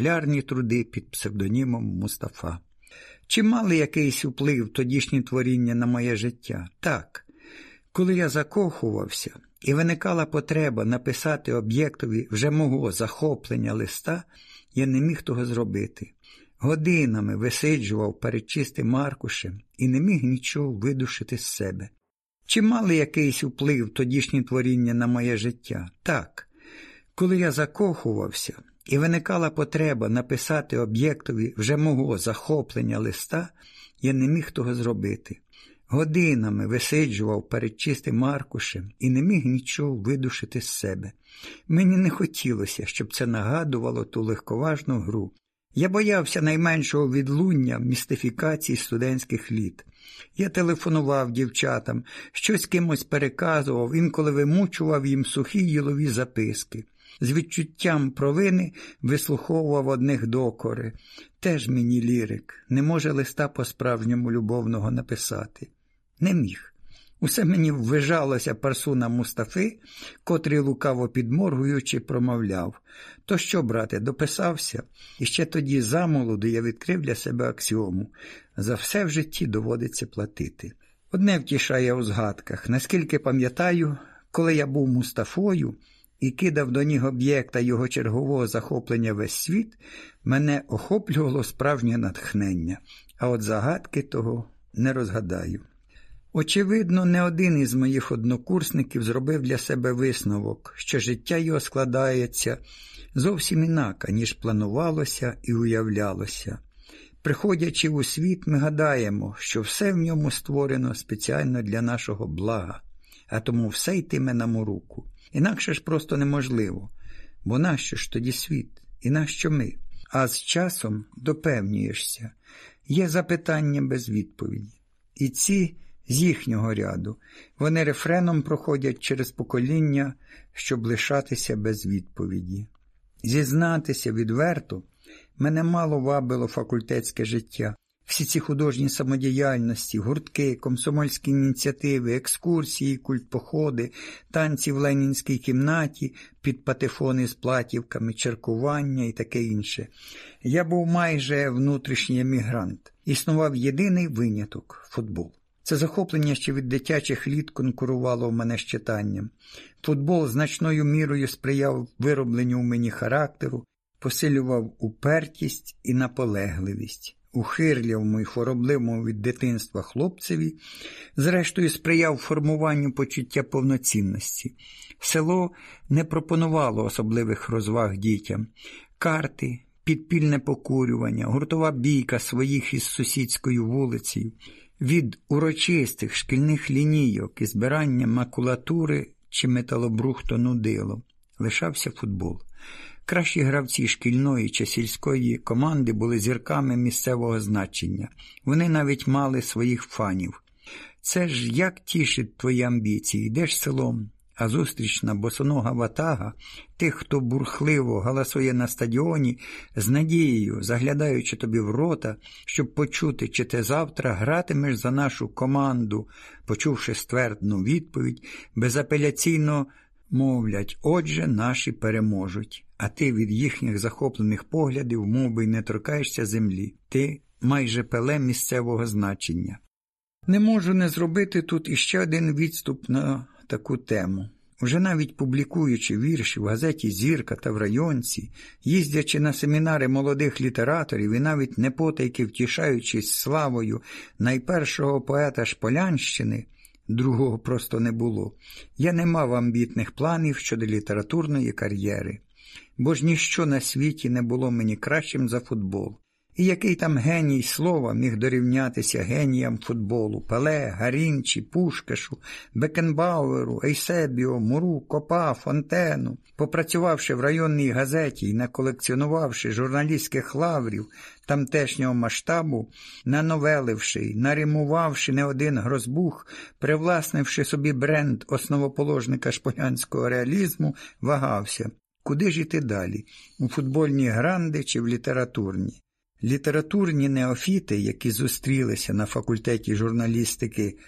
популярні труди під псевдонімом Мустафа. Чи мали якийсь вплив тодішні творіння на моє життя? Так. Коли я закохувався і виникала потреба написати об'єктові вже мого захоплення листа, я не міг того зробити. Годинами висиджував перед чистим аркушем і не міг нічого видушити з себе. Чи мали якийсь вплив тодішні творіння на моє життя? Так. Коли я закохувався і виникала потреба написати об'єктові вже мого захоплення листа, я не міг того зробити. Годинами висиджував перед чистим аркушем і не міг нічого видушити з себе. Мені не хотілося, щоб це нагадувало ту легковажну гру. Я боявся найменшого відлуння містифікації студентських літ. Я телефонував дівчатам, щось кимось переказував, інколи вимучував їм сухі ділові записки. З відчуттям провини вислуховував одних докори. Теж мені лірик, не може листа по-справжньому любовного написати. Не міг. Усе мені ввижалося парсуна Мустафи, котрий лукаво підморгуючи, промовляв То що, брате, дописався? І ще тоді замолоду я відкрив для себе аксіому за все в житті доводиться платити. Одне втішає у згадках, наскільки пам'ятаю, коли я був Мустафою і кидав до ніг об'єкта його чергового захоплення весь світ, мене охоплювало справжнє натхнення, а от загадки того не розгадаю. Очевидно, не один із моїх однокурсників зробив для себе висновок, що життя його складається зовсім інака, ніж планувалося і уявлялося. Приходячи у світ, ми гадаємо, що все в ньому створено спеціально для нашого блага, а тому все йтиме нам у руку. Інакше ж просто неможливо, бо нащо ж тоді світ, і нащо ми? А з часом допевнюєшся, є запитання без відповіді. І ці з їхнього ряду. Вони рефреном проходять через покоління, щоб лишатися без відповіді. Зізнатися відверто мене мало вабило факультетське життя. Всі ці художні самодіяльності, гуртки, комсомольські ініціативи, екскурсії, культпоходи, танці в ленінській кімнаті, під патефони з платівками, черкування і таке інше. Я був майже внутрішній емігрант. Існував єдиний виняток футбол. Це захоплення ще від дитячих літ конкурувало в мене з читанням. Футбол значною мірою сприяв виробленню в мені характеру, посилював упертість і наполегливість, ухирлявому і хворобливому від дитинства хлопцеві, зрештою сприяв формуванню почуття повноцінності. Село не пропонувало особливих розваг дітям, карти. Підпільне покурювання, гуртова бійка своїх із сусідською вулицею, від урочистих шкільних лінійок і збирання макулатури чи металобрухту нудило. Лишався футбол. Кращі гравці шкільної чи сільської команди були зірками місцевого значення. Вони навіть мали своїх фанів. Це ж як тішить твої амбіції, йдеш селом, а зустрічна босонога ватага, тих, хто бурхливо галасує на стадіоні, з надією, заглядаючи тобі в рота, щоб почути, чи ти завтра гратимеш за нашу команду, почувши ствердну відповідь, безапеляційно мовлять, отже, наші переможуть, а ти від їхніх захоплених поглядів, мов би, не торкаєшся землі, ти майже пеле місцевого значення. Не можу не зробити тут іще один відступ на таку тему. Уже навіть публікуючи вірші в газеті Зірка та в районці, їздячи на семінари молодих літераторів і навіть непотайки втішаючись славою найпершого поета Шполянщини, другого просто не було, я не мав амбітних планів щодо літературної кар'єри, бо ж ніщо на світі не було мені кращим за футбол. І який там геній слова міг дорівнятися геніям футболу Пеле, Гарінчі, Пушкешу, Бекенбауеру, Ейсебіо, Муру, Копа, Фонтену, попрацювавши в районній газеті і наколекціонувавши журналістських лаврів тамтешнього масштабу, нановеливши, наримувавши не один грозбух, привласнивши собі бренд основоположника шполянського реалізму, вагався. Куди ж іти далі? У футбольні гранди чи в літературні? Літературні неофіти, які зустрілися на факультеті журналістики,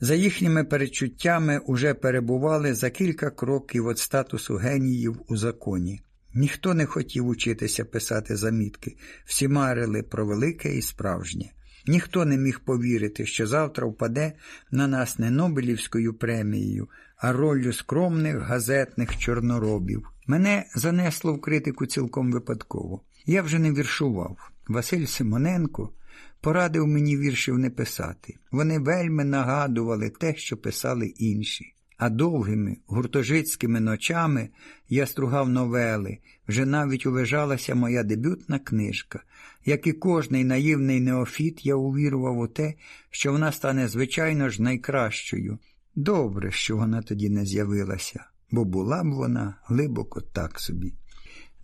за їхніми перечуттями уже перебували за кілька кроків від статусу геніїв у законі. Ніхто не хотів учитися писати замітки, всі марили про велике і справжнє. Ніхто не міг повірити, що завтра впаде на нас не Нобелівською премією, а роллю скромних газетних чорноробів. Мене занесло в критику цілком випадково. Я вже не віршував. Василь Симоненко порадив мені віршів не писати. Вони вельми нагадували те, що писали інші. А довгими гуртожитськими ночами я стругав новели, вже навіть увижалася моя дебютна книжка. Як і кожний наївний неофіт, я увірував у те, що вона стане, звичайно ж, найкращою. Добре, що вона тоді не з'явилася, бо була б вона глибоко так собі.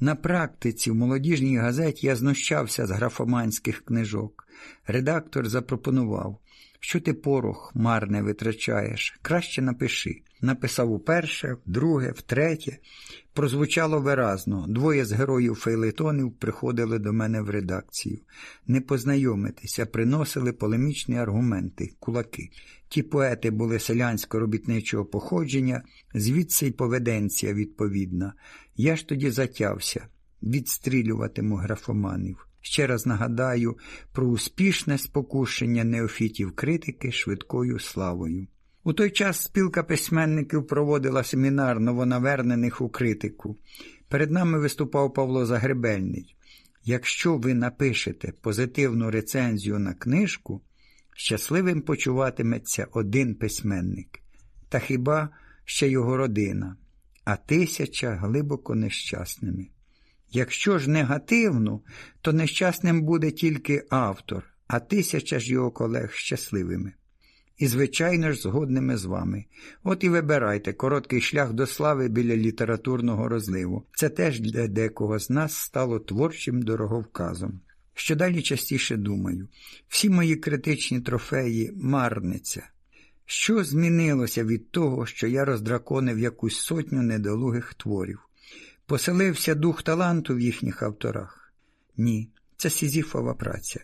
На практиці в молодіжній газеті я знущався з графоманських книжок. Редактор запропонував, що ти порох марне витрачаєш, краще напиши. Написав уперше, вдруге, втретє. Прозвучало виразно. Двоє з героїв фейлетонів приходили до мене в редакцію. Не познайомитися, приносили полемічні аргументи, кулаки. Ті поети були селянсько-робітничого походження, звідси й поведенція відповідна. Я ж тоді затявся, відстрілюватиму графоманів. Ще раз нагадаю про успішне спокушення неофітів критики швидкою славою. У той час спілка письменників проводила семінар новонавернених у критику. Перед нами виступав Павло Загребельний. Якщо ви напишете позитивну рецензію на книжку, щасливим почуватиметься один письменник, та хіба ще його родина, а тисяча глибоко нещасними. Якщо ж негативну, то нещасним буде тільки автор, а тисяча ж його колег щасливими. І, звичайно ж, згодними з вами. От і вибирайте короткий шлях до слави біля літературного розливу. Це теж для декого з нас стало творчим дороговказом. Що далі частіше думаю, всі мої критичні трофеї марниця. Що змінилося від того, що я роздраконив якусь сотню недолугих творів? Поселився дух таланту в їхніх авторах? Ні, це сізіфова праця.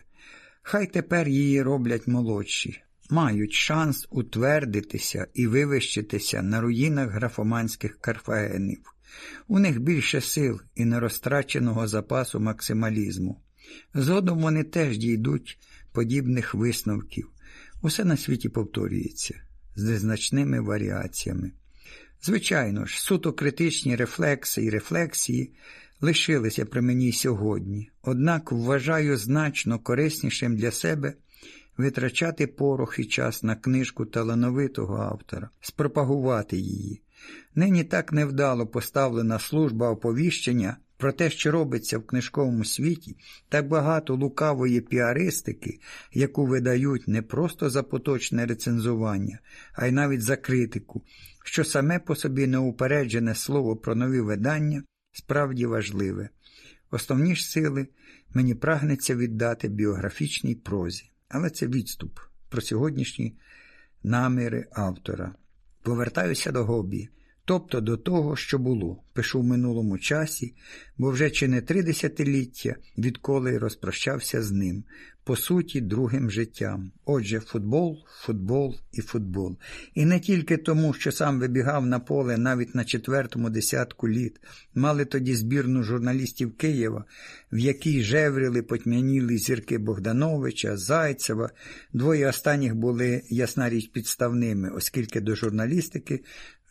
Хай тепер її роблять молодші, мають шанс утвердитися і вивищитися на руїнах графоманських карфагенів. У них більше сил і нерозтраченого запасу максималізму. Згодом вони теж дійдуть подібних висновків. Усе на світі повторюється з незначними варіаціями. Звичайно ж, суто критичні рефлекси і рефлексії лишилися при мені сьогодні, однак вважаю значно кориснішим для себе витрачати порох і час на книжку талановитого автора, спропагувати її. Нині так невдало поставлена служба оповіщення про те, що робиться в книжковому світі, так багато лукавої піаристики, яку видають не просто за поточне рецензування, а й навіть за критику, що саме по собі неупереджене слово про нові видання справді важливе. Основні ж сили мені прагнеться віддати біографічній прозі, але це відступ про сьогоднішні наміри автора. Повертаюся до гобі тобто до того, що було, пишу в минулому часі, бо вже чи не три десятиліття, відколи розпрощався з ним, по суті, другим життям. Отже, футбол, футбол і футбол. І не тільки тому, що сам вибігав на поле навіть на четвертому десятку літ, мали тоді збірну журналістів Києва, в якій жевріли потьмяніли зірки Богдановича, Зайцева. Двоє останніх були, ясна річ, підставними, оскільки до журналістики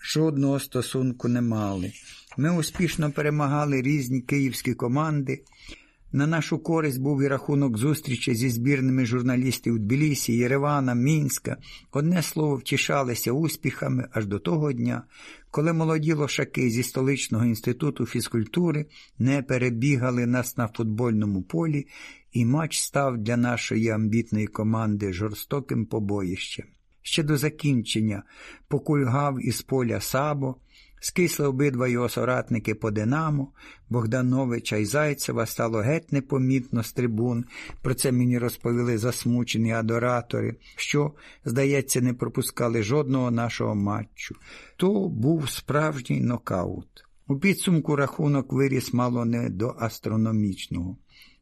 жодного стосунку не мали. Ми успішно перемагали різні київські команди. На нашу користь був і рахунок зустрічі зі збірними журналістів у Тбілісі, Єревана, Мінська. Одне слово, втішалися успіхами аж до того дня, коли молоді лошаки зі столичного інституту фізкультури не перебігали нас на футбольному полі, і матч став для нашої амбітної команди жорстоким побоїщем. Ще до закінчення покульгав із поля Сабо, скисли обидва його соратники по Динамо, Богдановича і Зайцева стало геть непомітно з трибун. Про це мені розповіли засмучені адоратори, що, здається, не пропускали жодного нашого матчу. То був справжній нокаут. У підсумку рахунок виріс мало не до астрономічного.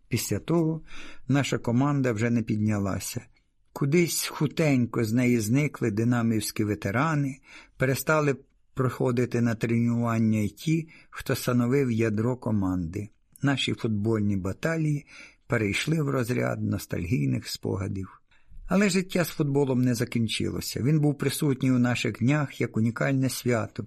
Після того наша команда вже не піднялася. Кудись хутенько з неї зникли динамівські ветерани, перестали проходити на тренування й ті, хто становив ядро команди. Наші футбольні баталії перейшли в розряд ностальгійних спогадів. Але життя з футболом не закінчилося. Він був присутній у наших днях як унікальне свято.